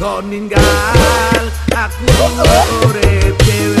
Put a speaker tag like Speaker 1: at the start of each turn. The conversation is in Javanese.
Speaker 1: kon ninggal. Aku ora dewe